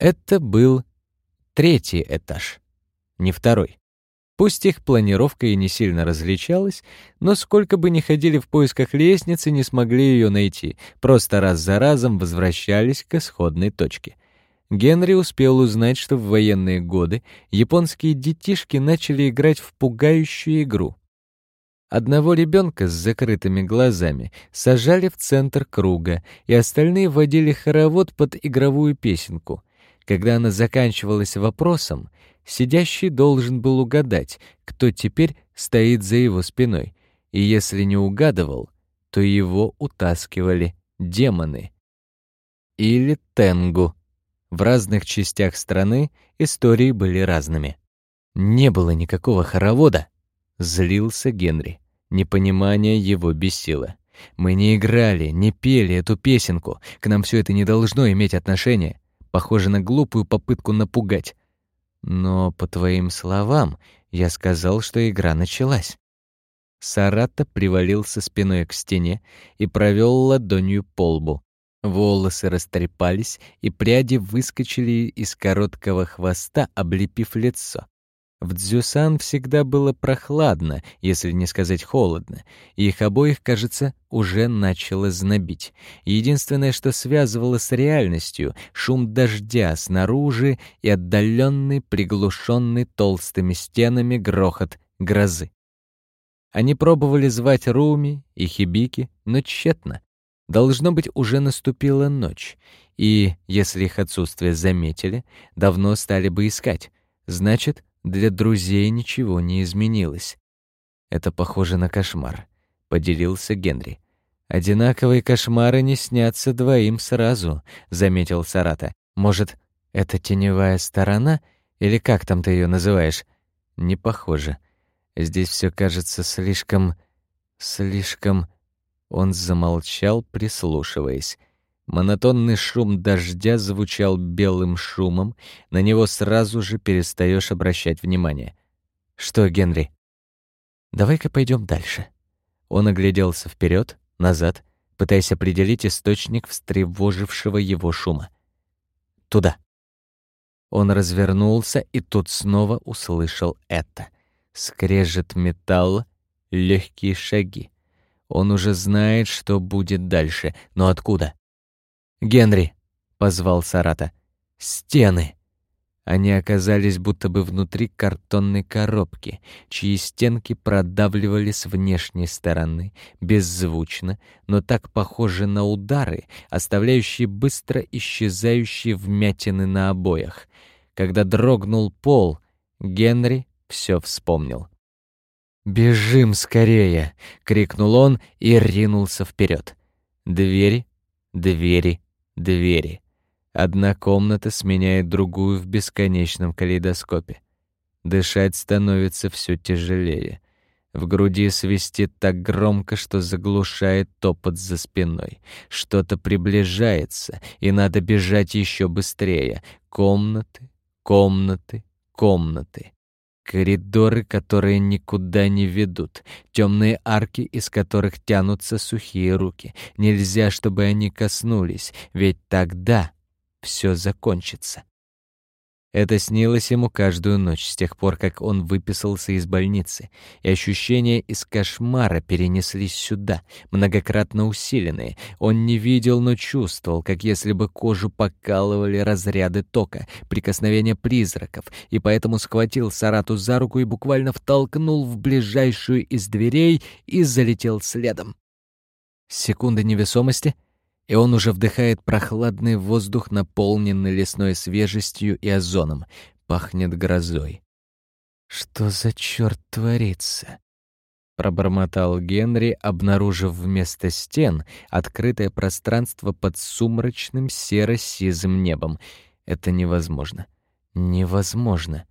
Это был третий этаж, не второй. Пусть их планировка и не сильно различалась, но сколько бы ни ходили в поисках лестницы, не смогли ее найти, просто раз за разом возвращались к исходной точке. Генри успел узнать, что в военные годы японские детишки начали играть в пугающую игру. Одного ребенка с закрытыми глазами сажали в центр круга, и остальные водили хоровод под игровую песенку. Когда она заканчивалась вопросом, Сидящий должен был угадать, кто теперь стоит за его спиной, и если не угадывал, то его утаскивали демоны. Или тенгу. В разных частях страны истории были разными. Не было никакого хоровода, злился Генри. Непонимание его бесило. Мы не играли, не пели эту песенку. К нам все это не должно иметь отношения. Похоже на глупую попытку напугать. Но, по твоим словам, я сказал, что игра началась. Сарата привалился спиной к стене и провел ладонью по лбу. Волосы растрепались, и пряди выскочили из короткого хвоста, облепив лицо. В Дзюсан всегда было прохладно, если не сказать холодно, и их обоих, кажется, уже начало знобить. Единственное, что связывало с реальностью — шум дождя снаружи и отдаленный, приглушенный толстыми стенами грохот грозы. Они пробовали звать Руми и Хибики, но тщетно. Должно быть, уже наступила ночь, и, если их отсутствие заметили, давно стали бы искать. Значит, для друзей ничего не изменилось. Это похоже на кошмар, поделился Генри. Одинаковые кошмары не снятся двоим сразу, заметил Сарата. Может, это теневая сторона или как там ты ее называешь? Не похоже. Здесь все кажется слишком слишком Он замолчал, прислушиваясь. Монотонный шум дождя звучал белым шумом, на него сразу же перестаешь обращать внимание. Что, Генри? Давай-ка пойдем дальше. Он огляделся вперед, назад, пытаясь определить источник встревожившего его шума. Туда. Он развернулся и тут снова услышал это. Скрежет металла, легкие шаги. Он уже знает, что будет дальше, но откуда? «Генри!» — позвал Сарата. «Стены!» Они оказались будто бы внутри картонной коробки, чьи стенки продавливали с внешней стороны, беззвучно, но так похожи на удары, оставляющие быстро исчезающие вмятины на обоях. Когда дрогнул пол, Генри все вспомнил. «Бежим скорее!» — крикнул он и ринулся вперед. Двери, двери, двери. Одна комната сменяет другую в бесконечном калейдоскопе. Дышать становится все тяжелее. В груди свистит так громко, что заглушает топот за спиной. Что-то приближается, и надо бежать еще быстрее. Комнаты, комнаты, комнаты. Коридоры, которые никуда не ведут, темные арки, из которых тянутся сухие руки. Нельзя, чтобы они коснулись, ведь тогда все закончится. Это снилось ему каждую ночь с тех пор, как он выписался из больницы, и ощущения из кошмара перенеслись сюда, многократно усиленные. Он не видел, но чувствовал, как если бы кожу покалывали разряды тока, прикосновения призраков, и поэтому схватил Сарату за руку и буквально втолкнул в ближайшую из дверей и залетел следом. Секунда невесомости — и он уже вдыхает прохладный воздух, наполненный лесной свежестью и озоном. Пахнет грозой. «Что за черт творится?» Пробормотал Генри, обнаружив вместо стен открытое пространство под сумрачным серо-сизым небом. Это невозможно. Невозможно.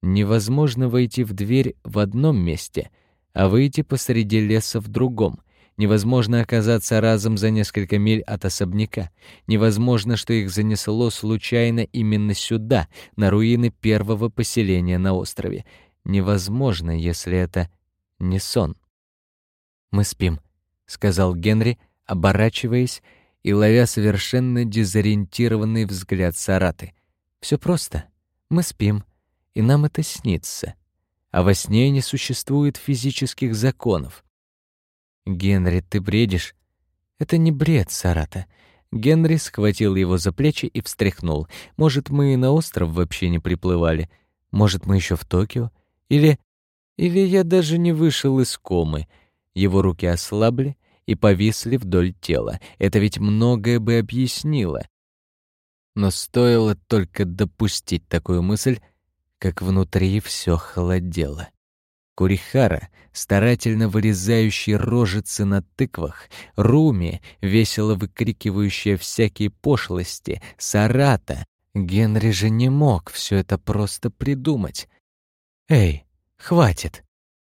Невозможно войти в дверь в одном месте, а выйти посреди леса в другом. Невозможно оказаться разом за несколько миль от особняка. Невозможно, что их занесло случайно именно сюда, на руины первого поселения на острове. Невозможно, если это не сон. «Мы спим», — сказал Генри, оборачиваясь и ловя совершенно дезориентированный взгляд Сараты — Все просто. Мы спим, и нам это снится. А во сне не существует физических законов. Генри, ты бредишь? Это не бред, Сарата. Генри схватил его за плечи и встряхнул. Может, мы и на остров вообще не приплывали? Может, мы еще в Токио? Или... Или я даже не вышел из комы. Его руки ослабли и повисли вдоль тела. Это ведь многое бы объяснило. Но стоило только допустить такую мысль, как внутри все холодело. Курихара, старательно вырезающий рожицы на тыквах, Руми, весело выкрикивающая всякие пошлости, Сарата. Генри же не мог все это просто придумать. «Эй, хватит!»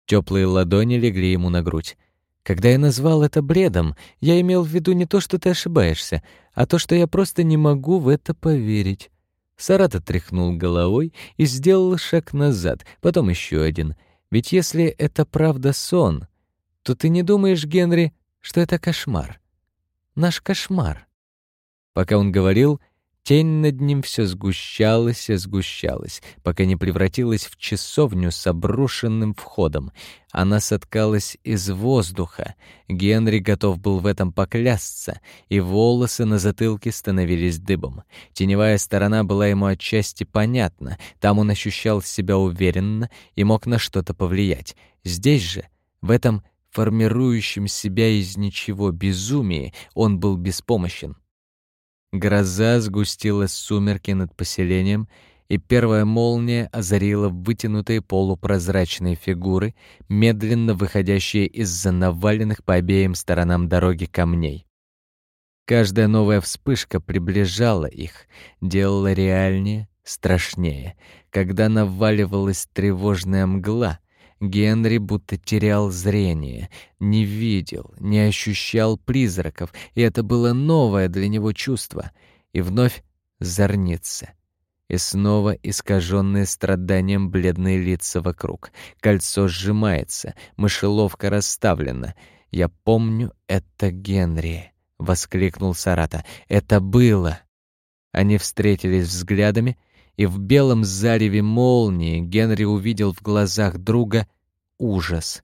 Теплые ладони легли ему на грудь. Когда я назвал это бредом, я имел в виду не то, что ты ошибаешься, а то, что я просто не могу в это поверить. Сарата тряхнул головой и сделал шаг назад, потом еще один — ведь если это правда сон, то ты не думаешь, Генри, что это кошмар? Наш кошмар. Пока он говорил, тень над ним все сгущалась и сгущалась, пока не превратилась в часовню с обрушенным входом. Она соткалась из воздуха. Генри готов был в этом поклясться, и волосы на затылке становились дыбом. Теневая сторона была ему отчасти понятна, там он ощущал себя уверенно и мог на что-то повлиять. Здесь же, в этом формирующем себя из ничего безумии, он был беспомощен. Гроза сгустила сумерки над поселением, и первая молния озарила вытянутые полупрозрачные фигуры, медленно выходящие из-за наваленных по обеим сторонам дороги камней. Каждая новая вспышка приближала их, делала реальнее, страшнее. Когда наваливалась тревожная мгла, Генри будто терял зрение, не видел, не ощущал призраков, и это было новое для него чувство. И вновь зорнится. И снова искаженные страданием бледные лица вокруг. Кольцо сжимается, мышеловка расставлена. «Я помню, это Генри», — воскликнул Сарата. «Это было». Они встретились взглядами, и в белом зареве молнии Генри увидел в глазах друга ужас.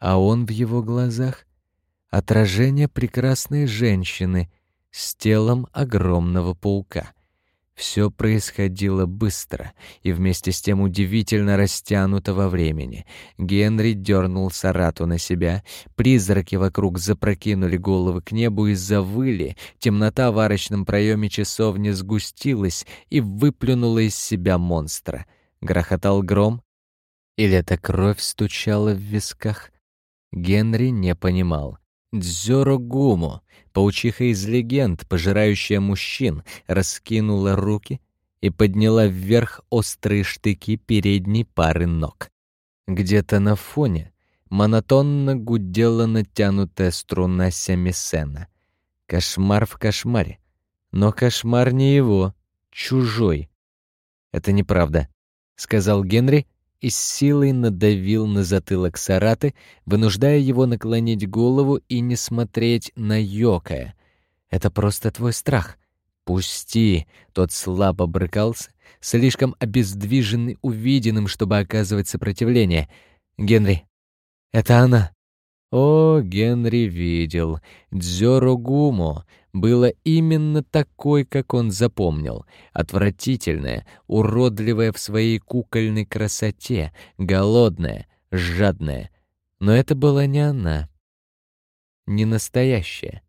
А он в его глазах — отражение прекрасной женщины с телом огромного паука. Все происходило быстро и вместе с тем удивительно растянуто во времени. Генри дернул Сарату на себя, призраки вокруг запрокинули головы к небу и завыли, темнота в арочном проеме часовни сгустилась и выплюнула из себя монстра. Грохотал гром, или эта кровь стучала в висках? Генри не понимал. Дзёро Гуму, паучиха из легенд, пожирающая мужчин, раскинула руки и подняла вверх острые штыки передней пары ног. Где-то на фоне монотонно гудела натянутая струна семисена. Кошмар в кошмаре. Но кошмар не его, чужой. «Это неправда», — сказал Генри и с силой надавил на затылок Сараты, вынуждая его наклонить голову и не смотреть на Йокая. «Это просто твой страх. Пусти!» Тот слабо брыкался, слишком обездвиженный увиденным, чтобы оказывать сопротивление. «Генри, это она!» О, Генри видел. Дзёро Гумо было именно такой, как он запомнил. Отвратительное, уродливое в своей кукольной красоте, голодное, жадное. Но это была не она. Не настоящая.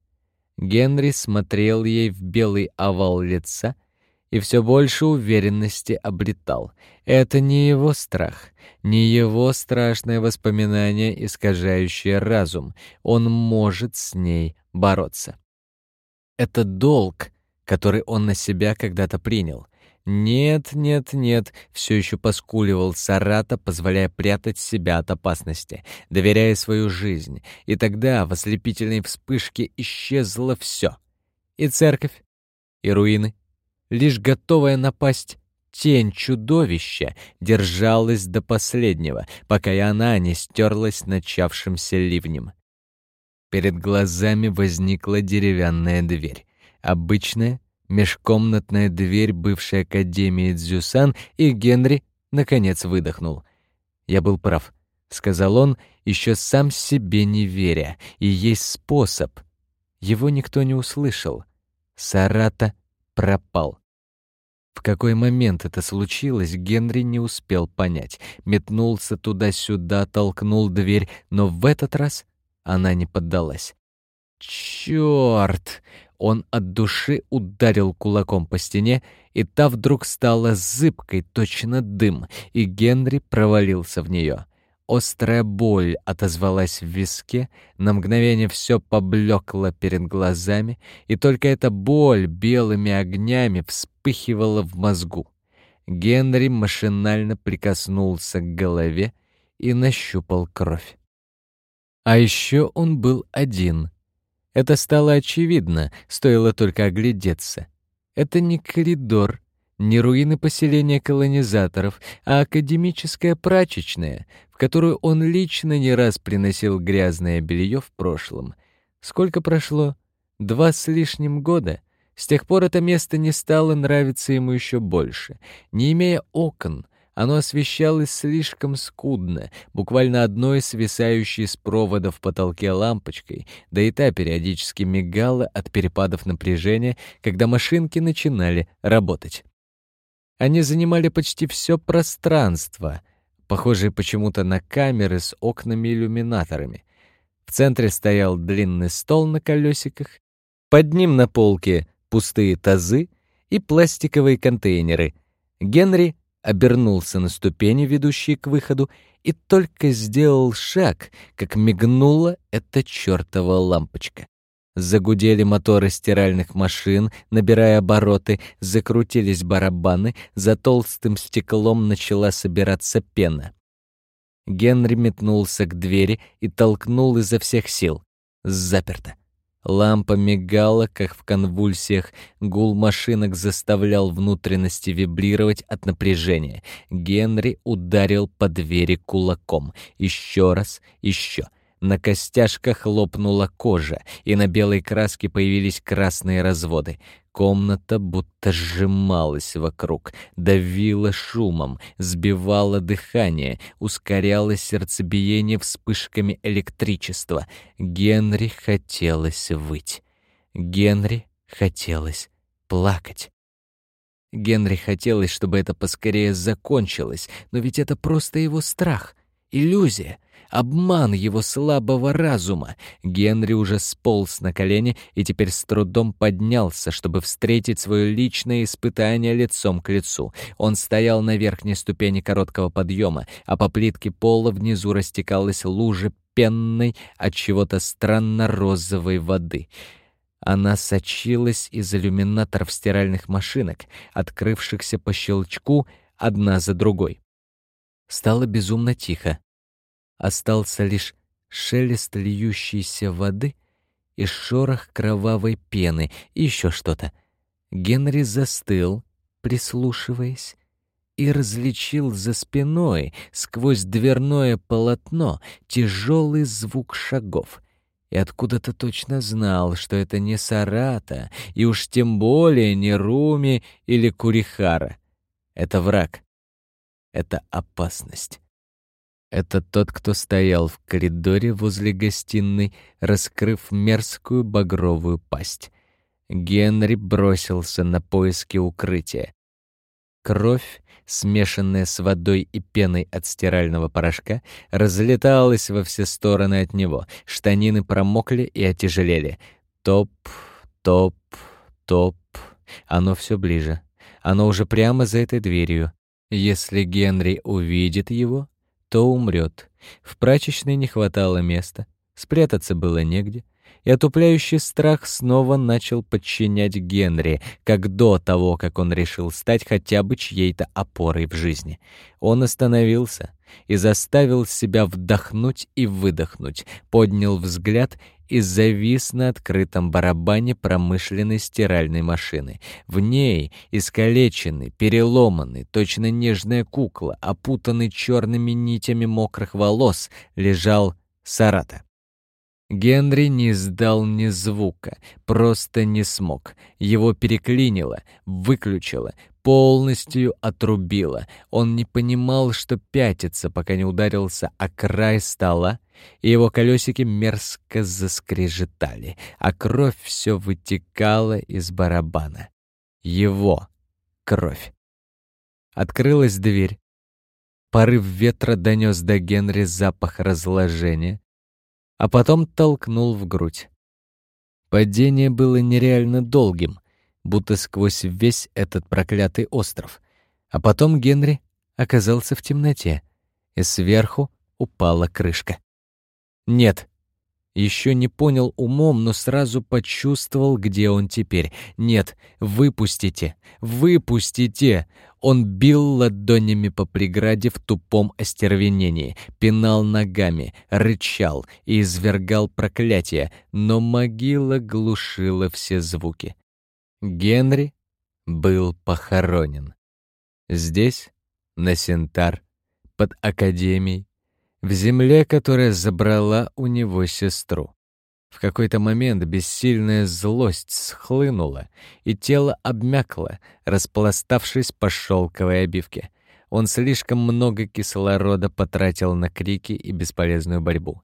Генри смотрел ей в белый овал лица — и все больше уверенности обретал. Это не его страх, не его страшное воспоминание, искажающее разум. Он может с ней бороться. Это долг, который он на себя когда-то принял. Нет, нет, нет, все еще поскуливал Сарата, позволяя прятать себя от опасности, доверяя свою жизнь. И тогда в ослепительной вспышке исчезло все. И церковь, и руины, лишь готовая напасть тень чудовища держалась до последнего, пока и она не стерлась начавшимся ливнем. Перед глазами возникла деревянная дверь. Обычная, межкомнатная дверь бывшей академии Дзюсан, и Генри наконец выдохнул. Я был прав, сказал он, еще сам себе не веря, и есть способ. Его никто не услышал. Сарата пропал. В какой момент это случилось, Генри не успел понять. Метнулся туда-сюда, толкнул дверь, но в этот раз она не поддалась. Черт! Он от души ударил кулаком по стене, и та вдруг стала зыбкой, точно дым, и Генри провалился в нее. Острая боль отозвалась в виске, на мгновение все поблекло перед глазами, и только эта боль белыми огнями вспыхивала в мозгу. Генри машинально прикоснулся к голове и нащупал кровь. А еще он был один — это стало очевидно, стоило только оглядеться. Это не коридор, не руины поселения колонизаторов, а академическая прачечная, в которую он лично не раз приносил грязное белье в прошлом. Сколько прошло? Два с лишним года. С тех пор это место не стало нравиться ему еще больше. Не имея окон, оно освещалось слишком скудно, буквально одной свисающей с провода в потолке лампочкой, да и та периодически мигала от перепадов напряжения, когда машинки начинали работать. Они занимали почти все пространство, похожее почему-то на камеры с окнами-иллюминаторами. В центре стоял длинный стол на колесиках, под ним на полке пустые тазы и пластиковые контейнеры. Генри обернулся на ступени, ведущие к выходу, и только сделал шаг, как мигнула эта чертова лампочка. Загудели моторы стиральных машин, набирая обороты, закрутились барабаны, за толстым стеклом начала собираться пена. Генри метнулся к двери и толкнул изо всех сил. Заперто. Лампа мигала, как в конвульсиях, гул машинок заставлял внутренности вибрировать от напряжения. Генри ударил по двери кулаком. Еще раз, еще. На костяшках лопнула кожа, и на белой краске появились красные разводы. Комната будто сжималась вокруг, давила шумом, сбивала дыхание, ускоряла сердцебиение вспышками электричества. Генри хотелось выть. Генри хотелось плакать. Генри хотелось, чтобы это поскорее закончилось, но ведь это просто его страх, иллюзия — обман его слабого разума. Генри уже сполз на колени и теперь с трудом поднялся, чтобы встретить свое личное испытание лицом к лицу. Он стоял на верхней ступени короткого подъема, а по плитке пола внизу растекалась лужа пенной от чего-то странно розовой воды. Она сочилась из иллюминаторов стиральных машинок, открывшихся по щелчку одна за другой. Стало безумно тихо. Остался лишь шелест льющейся воды и шорох кровавой пены и еще что-то. Генри застыл, прислушиваясь, и различил за спиной, сквозь дверное полотно, тяжелый звук шагов. И откуда-то точно знал, что это не Сарата, и уж тем более не Руми или Курихара. Это враг. Это опасность. Это тот, кто стоял в коридоре возле гостиной, раскрыв мерзкую багровую пасть. Генри бросился на поиски укрытия. Кровь, смешанная с водой и пеной от стирального порошка, разлеталась во все стороны от него. Штанины промокли и отяжелели. Топ, топ, топ. Оно все ближе. Оно уже прямо за этой дверью. Если Генри увидит его, то умрет. В прачечной не хватало места, спрятаться было негде, и отупляющий страх снова начал подчинять Генри, как до того, как он решил стать хотя бы чьей-то опорой в жизни. Он остановился и заставил себя вдохнуть и выдохнуть, поднял взгляд и завис на открытом барабане промышленной стиральной машины. В ней, искалеченный, переломанный, точно нежная кукла, опутанный черными нитями мокрых волос, лежал Сарата. Генри не издал ни звука, просто не смог. Его переклинило, выключило, полностью отрубило. Он не понимал, что пятится, пока не ударился о край стола, и его колесики мерзко заскрежетали, а кровь все вытекала из барабана. Его кровь. Открылась дверь. Порыв ветра донес до Генри запах разложения, а потом толкнул в грудь. Падение было нереально долгим, будто сквозь весь этот проклятый остров. А потом Генри оказался в темноте, и сверху упала крышка. Нет, еще не понял умом, но сразу почувствовал, где он теперь. Нет, выпустите, выпустите! Он бил ладонями по преграде в тупом остервенении, пинал ногами, рычал и извергал проклятия, но могила глушила все звуки. Генри был похоронен. Здесь, на Сентар, под Академией, в земле, которая забрала у него сестру. В какой-то момент бессильная злость схлынула, и тело обмякло, распластавшись по шелковой обивке. Он слишком много кислорода потратил на крики и бесполезную борьбу.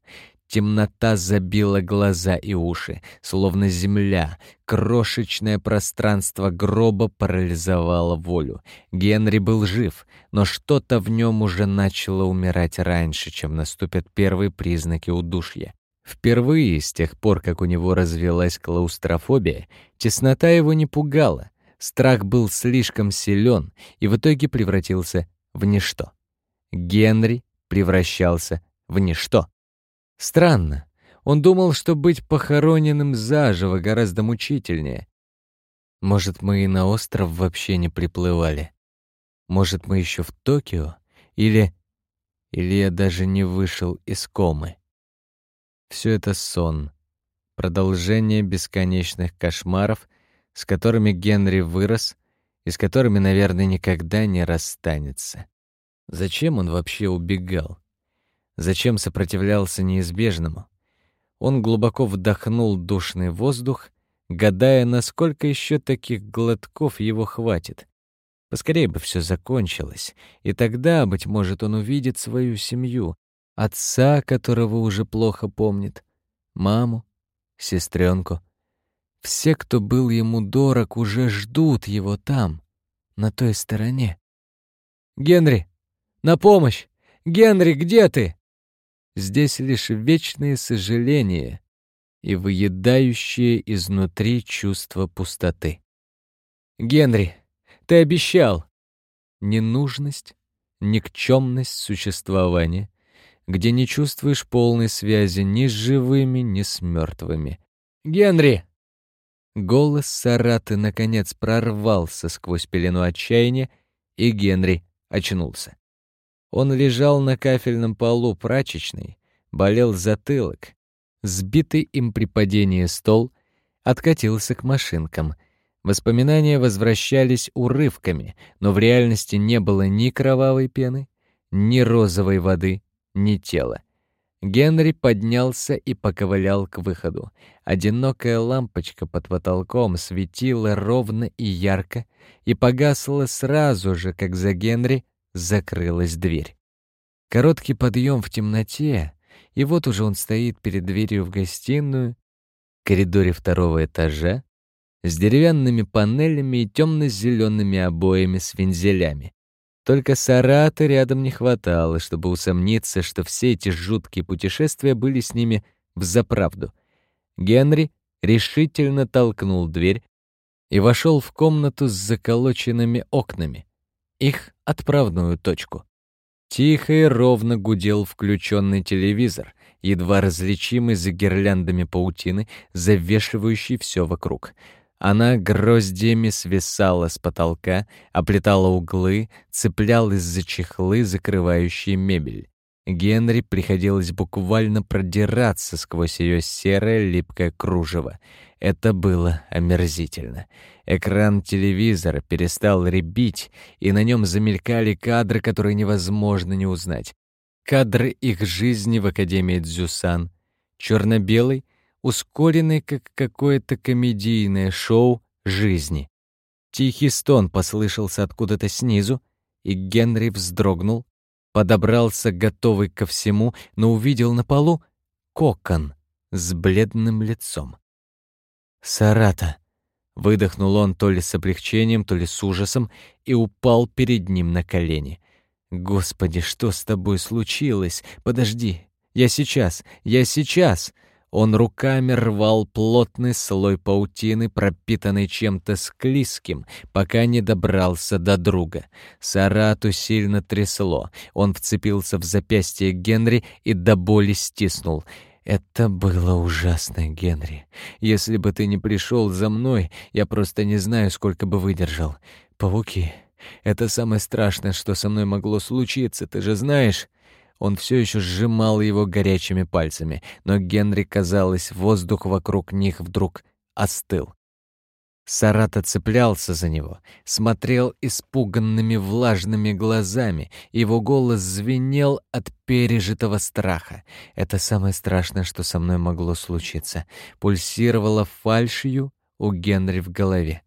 Темнота забила глаза и уши, словно земля. Крошечное пространство гроба парализовало волю. Генри был жив, но что-то в нем уже начало умирать раньше, чем наступят первые признаки удушья. Впервые с тех пор, как у него развелась клаустрофобия, теснота его не пугала. Страх был слишком силен и в итоге превратился в ничто. Генри превращался в ничто. Странно. Он думал, что быть похороненным заживо гораздо мучительнее. Может, мы и на остров вообще не приплывали? Может, мы еще в Токио? Или... Или я даже не вышел из комы? Все это сон. Продолжение бесконечных кошмаров, с которыми Генри вырос и с которыми, наверное, никогда не расстанется. Зачем он вообще убегал? Зачем сопротивлялся неизбежному? Он глубоко вдохнул душный воздух, гадая, насколько еще таких глотков его хватит. Поскорее бы все закончилось, и тогда, быть может, он увидит свою семью, отца, которого уже плохо помнит, маму, сестренку. Все, кто был ему дорог, уже ждут его там, на той стороне. «Генри! На помощь! Генри, где ты?» Здесь лишь вечные сожаления и выедающие изнутри чувство пустоты. «Генри, ты обещал!» Ненужность, никчемность существования, где не чувствуешь полной связи ни с живыми, ни с мертвыми. «Генри!» Голос Сараты наконец прорвался сквозь пелену отчаяния, и Генри очнулся. Он лежал на кафельном полу прачечной, болел затылок. Сбитый им при падении стол откатился к машинкам. Воспоминания возвращались урывками, но в реальности не было ни кровавой пены, ни розовой воды, ни тела. Генри поднялся и поковылял к выходу. Одинокая лампочка под потолком светила ровно и ярко и погасла сразу же, как за Генри закрылась дверь. Короткий подъем в темноте, и вот уже он стоит перед дверью в гостиную, в коридоре второго этажа, с деревянными панелями и темно-зелеными обоями с вензелями. Только Сарата рядом не хватало, чтобы усомниться, что все эти жуткие путешествия были с ними взаправду. Генри решительно толкнул дверь и вошел в комнату с заколоченными окнами их отправную точку. Тихо и ровно гудел включенный телевизор, едва различимый за гирляндами паутины, завешивающий все вокруг. Она гроздьями свисала с потолка, оплетала углы, цеплялась за чехлы, закрывающие мебель. Генри приходилось буквально продираться сквозь ее серое липкое кружево. Это было омерзительно. Экран телевизора перестал ребить, и на нем замелькали кадры, которые невозможно не узнать. Кадры их жизни в Академии Дзюсан, черно-белый, ускоренный, как какое-то комедийное шоу жизни. Тихий стон послышался откуда-то снизу, и Генри вздрогнул, подобрался, готовый ко всему, но увидел на полу кокон с бледным лицом. «Сарата!» — выдохнул он то ли с облегчением, то ли с ужасом и упал перед ним на колени. «Господи, что с тобой случилось? Подожди, я сейчас, я сейчас!» Он руками рвал плотный слой паутины, пропитанный чем-то склизким, пока не добрался до друга. Сарату сильно трясло. Он вцепился в запястье Генри и до боли стиснул. «Это было ужасно, Генри. Если бы ты не пришел за мной, я просто не знаю, сколько бы выдержал. Пауки — это самое страшное, что со мной могло случиться, ты же знаешь. Он все еще сжимал его горячими пальцами, но Генри, казалось, воздух вокруг них вдруг остыл. Сарата цеплялся за него, смотрел испуганными влажными глазами, его голос звенел от пережитого страха. Это самое страшное, что со мной могло случиться. Пульсировало фальшью у Генри в голове.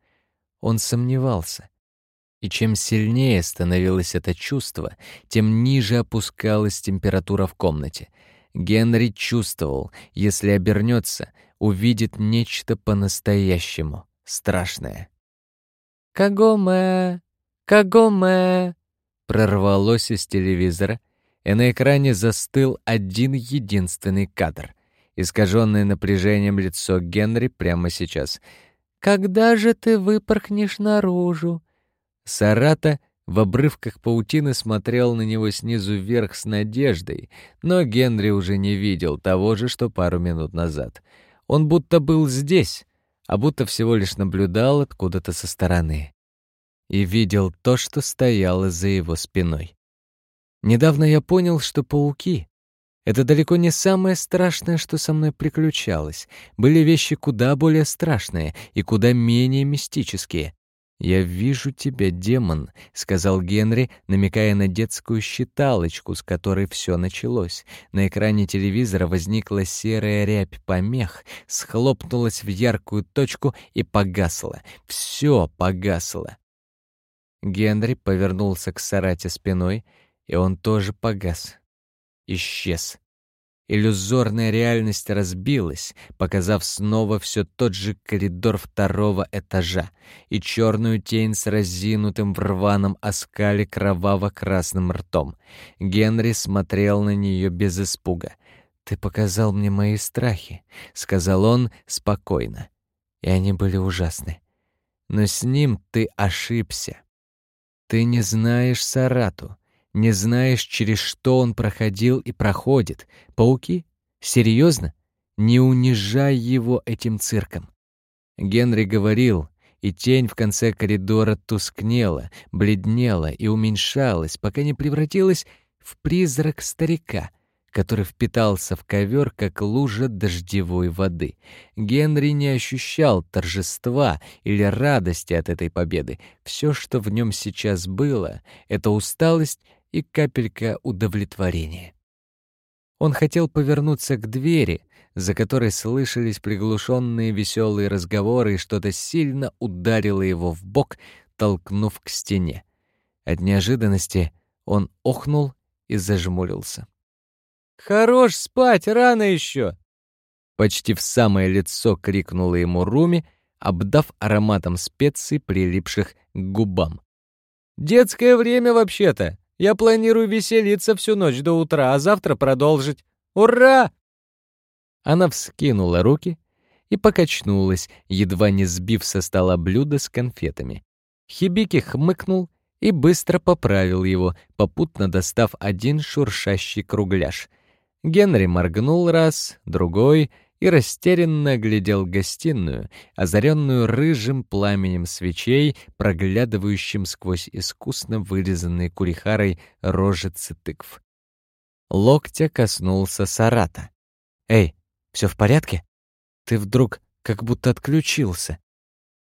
Он сомневался. И чем сильнее становилось это чувство, тем ниже опускалась температура в комнате. Генри чувствовал, если обернется, увидит нечто по-настоящему страшное. «Кагоме! Кагоме!» прорвалось из телевизора, и на экране застыл один единственный кадр. Искаженное напряжением лицо Генри прямо сейчас. «Когда же ты выпорхнешь наружу? Сарата в обрывках паутины смотрел на него снизу вверх с надеждой, но Генри уже не видел того же, что пару минут назад. Он будто был здесь, а будто всего лишь наблюдал откуда-то со стороны. И видел то, что стояло за его спиной. Недавно я понял, что пауки — это далеко не самое страшное, что со мной приключалось. Были вещи куда более страшные и куда менее мистические. «Я вижу тебя, демон», — сказал Генри, намекая на детскую считалочку, с которой все началось. На экране телевизора возникла серая рябь помех, схлопнулась в яркую точку и погасла. Все погасло. Генри повернулся к Сарате спиной, и он тоже погас. Исчез. Иллюзорная реальность разбилась, показав снова все тот же коридор второго этажа и черную тень с разинутым в рваном оскале кроваво-красным ртом. Генри смотрел на нее без испуга. «Ты показал мне мои страхи», — сказал он спокойно. И они были ужасны. «Но с ним ты ошибся. Ты не знаешь Сарату. Не знаешь, через что он проходил и проходит. Пауки? Серьезно? Не унижай его этим цирком. Генри говорил, и тень в конце коридора тускнела, бледнела и уменьшалась, пока не превратилась в призрак старика, который впитался в ковер, как лужа дождевой воды. Генри не ощущал торжества или радости от этой победы. Все, что в нем сейчас было, — это усталость и капелька удовлетворения. Он хотел повернуться к двери, за которой слышались приглушенные веселые разговоры, и что-то сильно ударило его в бок, толкнув к стене. От неожиданности он охнул и зажмурился. «Хорош спать, рано еще!» Почти в самое лицо крикнула ему Руми, обдав ароматом специй, прилипших к губам. «Детское время вообще-то! Я планирую веселиться всю ночь до утра, а завтра продолжить. Ура!» Она вскинула руки и покачнулась, едва не сбив со стола блюдо с конфетами. Хибики хмыкнул и быстро поправил его, попутно достав один шуршащий кругляш. Генри моргнул раз, другой — и растерянно глядел гостиную, озаренную рыжим пламенем свечей, проглядывающим сквозь искусно вырезанные курихарой рожицы тыкв. Локтя коснулся Сарата. «Эй, все в порядке? Ты вдруг как будто отключился».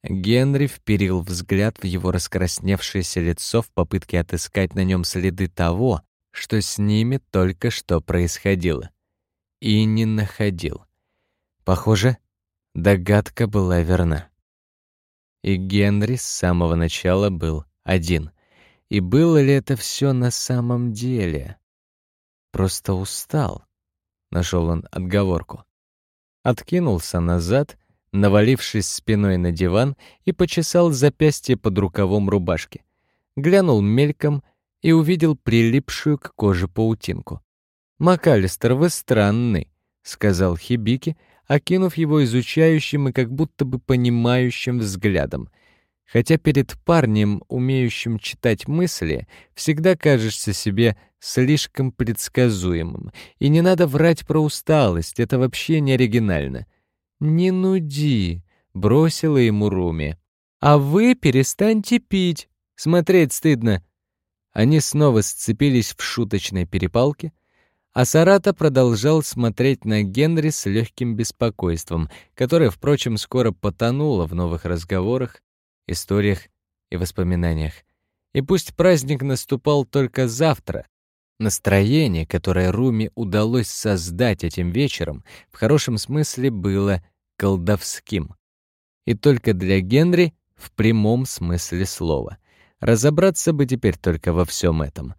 Генри вперил взгляд в его раскрасневшееся лицо в попытке отыскать на нем следы того, что с ними только что происходило. и не находил. Похоже, догадка была верна. И Генри с самого начала был один. И было ли это все на самом деле? Просто устал. Нашел он отговорку. Откинулся назад, навалившись спиной на диван, и почесал запястье под рукавом рубашки. Глянул мельком и увидел прилипшую к коже паутинку. «МакАлистер, вы странный», — сказал Хибики, окинув его изучающим и как будто бы понимающим взглядом. Хотя перед парнем, умеющим читать мысли, всегда кажешься себе слишком предсказуемым. И не надо врать про усталость, это вообще не оригинально. «Не нуди», — бросила ему Руми. «А вы перестаньте пить, смотреть стыдно». Они снова сцепились в шуточной перепалке, а Сарата продолжал смотреть на Генри с легким беспокойством, которое, впрочем, скоро потонуло в новых разговорах, историях и воспоминаниях. И пусть праздник наступал только завтра, настроение, которое Руми удалось создать этим вечером, в хорошем смысле было колдовским. И только для Генри в прямом смысле слова. Разобраться бы теперь только во всем этом.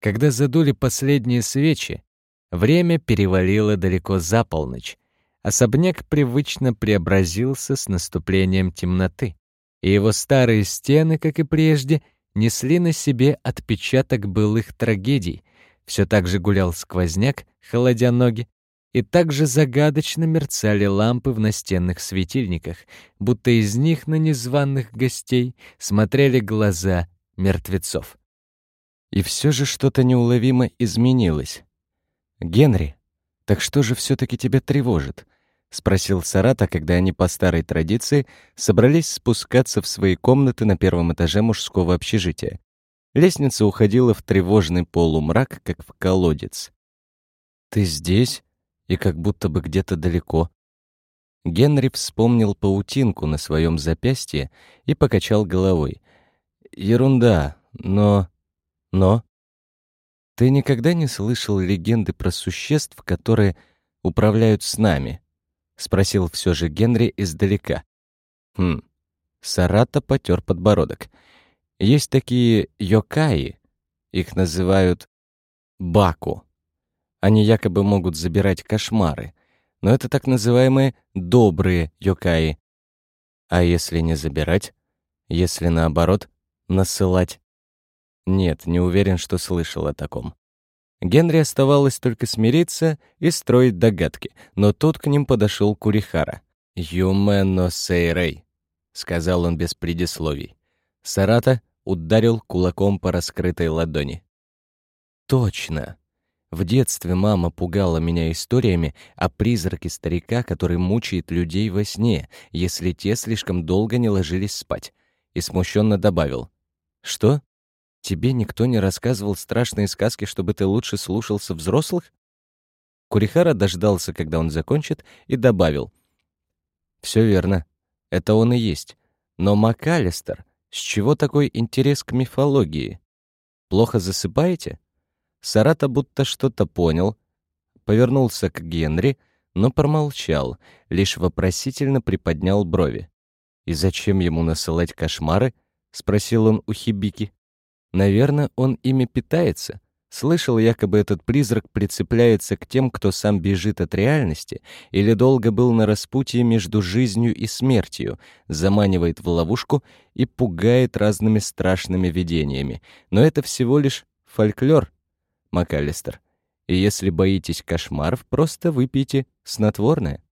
Когда задули последние свечи, время перевалило далеко за полночь. Особняк привычно преобразился с наступлением темноты, и его старые стены, как и прежде, несли на себе отпечаток былых трагедий. Все так же гулял сквозняк, холодя ноги, и также загадочно мерцали лампы в настенных светильниках, будто из них на незваных гостей смотрели глаза мертвецов. И все же что-то неуловимо изменилось. «Генри, так что же все таки тебя тревожит?» — спросил Сарата, когда они по старой традиции собрались спускаться в свои комнаты на первом этаже мужского общежития. Лестница уходила в тревожный полумрак, как в колодец. «Ты здесь? И как будто бы где-то далеко». Генри вспомнил паутинку на своем запястье и покачал головой. «Ерунда, но...» Но ты никогда не слышал легенды про существ, которые управляют с нами? спросил все же Генри издалека. Хм. Сарата потер подбородок. Есть такие йокаи, их называют баку. Они якобы могут забирать кошмары, но это так называемые добрые йокаи. А если не забирать? Если наоборот, насылать? Нет, не уверен, что слышал о таком. Генри оставалось только смириться и строить догадки, но тут к ним подошел Курихара. «Юмэно сейрей», — сказал он без предисловий. Сарата ударил кулаком по раскрытой ладони. «Точно!» В детстве мама пугала меня историями о призраке старика, который мучает людей во сне, если те слишком долго не ложились спать, и смущенно добавил. «Что? Тебе никто не рассказывал страшные сказки, чтобы ты лучше слушался взрослых? Курихара дождался, когда он закончит, и добавил. Все верно. Это он и есть. Но МакАлистер, с чего такой интерес к мифологии? Плохо засыпаете? Сарата будто что-то понял, повернулся к Генри, но промолчал, лишь вопросительно приподнял брови. «И зачем ему насылать кошмары?» — спросил он у Хибики. Наверное, он ими питается. Слышал, якобы этот призрак прицепляется к тем, кто сам бежит от реальности или долго был на распутье между жизнью и смертью, заманивает в ловушку и пугает разными страшными видениями. Но это всего лишь фольклор, МакАлистер. И если боитесь кошмаров, просто выпейте снотворное.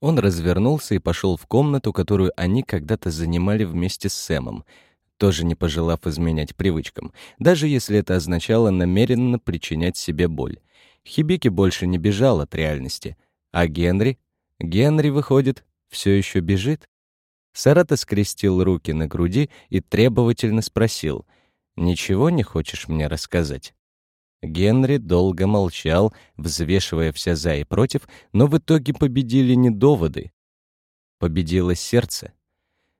Он развернулся и пошел в комнату, которую они когда-то занимали вместе с Сэмом — тоже не пожелав изменять привычкам, даже если это означало намеренно причинять себе боль. Хибики больше не бежал от реальности. А Генри? Генри, выходит, все еще бежит? Сарата скрестил руки на груди и требовательно спросил, «Ничего не хочешь мне рассказать?» Генри долго молчал, взвешивая все «за» и «против», но в итоге победили не доводы. Победило сердце.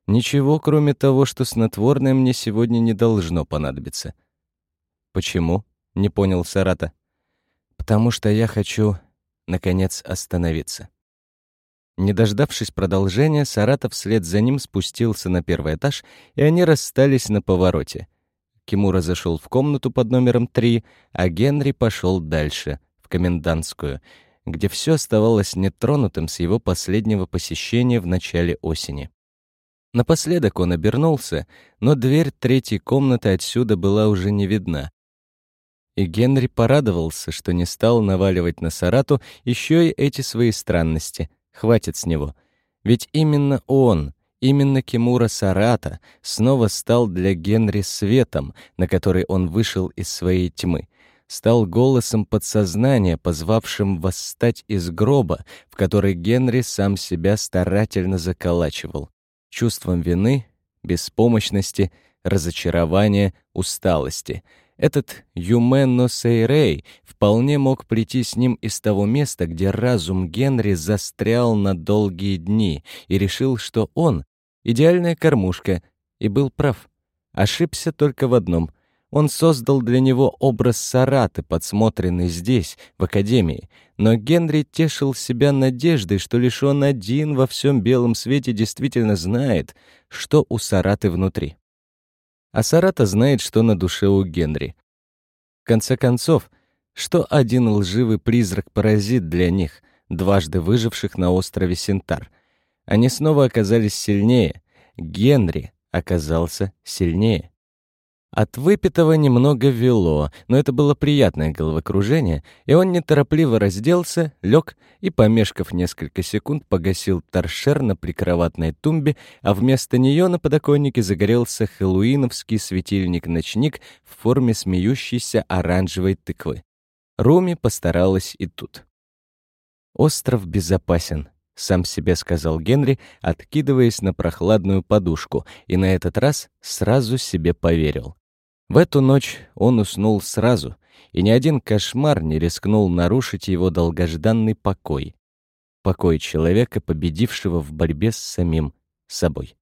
Ничего, кроме того, что снотворное мне сегодня не должно понадобиться. Почему? Не понял Сарата. Потому что я хочу наконец, остановиться. Не дождавшись продолжения, Саратов вслед за ним спустился на первый этаж, и они расстались на повороте. Кимура зашел в комнату под номером 3, а Генри пошел дальше, в комендантскую, где все оставалось нетронутым с его последнего посещения в начале осени. Напоследок он обернулся, но дверь третьей комнаты отсюда была уже не видна. И Генри порадовался, что не стал наваливать на Сарату еще и эти свои странности. Хватит с него. Ведь именно он, именно Кимура Сарата, снова стал для Генри светом, на который он вышел из своей тьмы стал голосом подсознания, позвавшим восстать из гроба, в который Генри сам себя старательно заколачивал чувством вины, беспомощности, разочарования, усталости. Этот Юменно Сейрей вполне мог прийти с ним из того места, где разум Генри застрял на долгие дни и решил, что он — идеальная кормушка, и был прав. Ошибся только в одном. Он создал для него образ Сараты, подсмотренный здесь, в Академии. Но Генри тешил себя надеждой, что лишь он один во всем белом свете действительно знает, что у Сараты внутри. А Сарата знает, что на душе у Генри. В конце концов, что один лживый призрак-паразит для них, дважды выживших на острове Синтар. Они снова оказались сильнее. Генри оказался сильнее. От выпитого немного вело, но это было приятное головокружение, и он неторопливо разделся, лег и, помешкав несколько секунд, погасил торшер на прикроватной тумбе, а вместо нее на подоконнике загорелся хэллоуиновский светильник-ночник в форме смеющейся оранжевой тыквы. Руми постаралась и тут. «Остров безопасен», — сам себе сказал Генри, откидываясь на прохладную подушку, и на этот раз сразу себе поверил. В эту ночь он уснул сразу, и ни один кошмар не рискнул нарушить его долгожданный покой. Покой человека, победившего в борьбе с самим собой.